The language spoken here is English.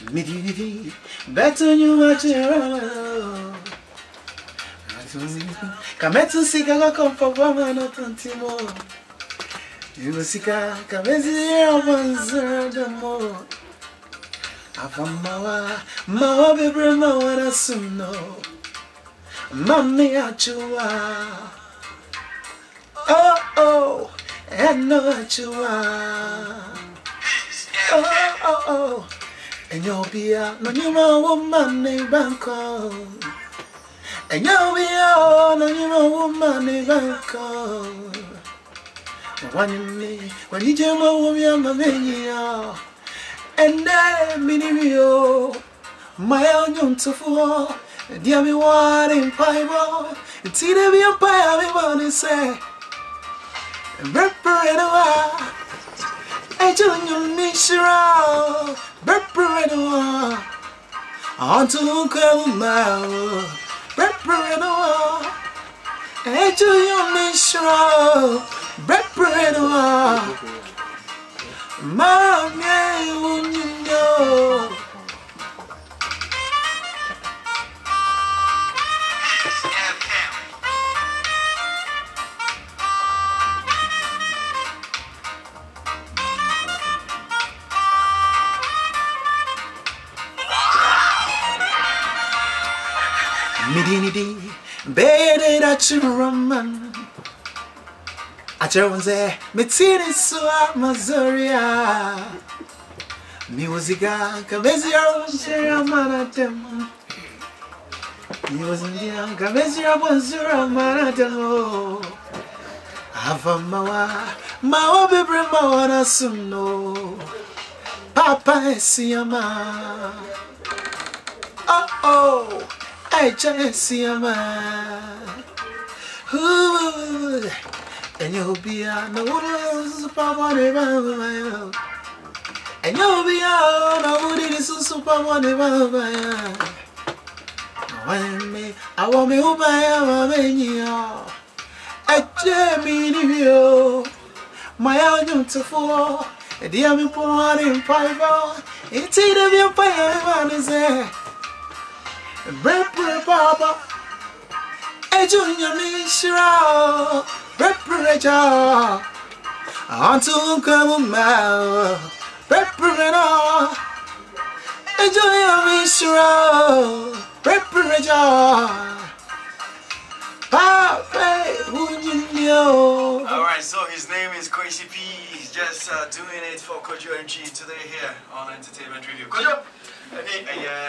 Better you watch Kametu sika kwa kompa na tantimo Yugo sika kamezi ya wanzara damo Afamawa, mawa bebre mawa na suno Mami achua Oh oh, eno achua Oh oh oh enye obia no nyima woman ne banko. Enye no nyima woman ne banko. Wanyime wanije ma womia mamenyia ende minimio maya onyontofuo dia mi ware mpaibo itire bi mpaya mi bani se Ripper in a while, Ejo nyumishira Reparewa Mame unyinyo Midinidi, bede da chiraman. Achawanze, metini suwa mazoria. Musica, kabezi ya wanshira manatemo. Musica, kabezi ya wanshira manatemo. Ava mawa, mawa bebre mawa na suno. Papa esiyama. Oh oh, I just see a. Ooh, and you'll be on the waters of one And you'll be on the waters of super one of When me, I want me who I am, I'm in you. I jammy in you. My own to four. The army poor in five. It's either your fire, everyone is there. Bread, Papa, a junior Mishra. Preparator Enjoy your mission Preparator Perfect Would you know Alright, so his name is Quincy P. He's just uh, doing it for Kojo MG today here on Entertainment Review. Kojo! Hey, uh,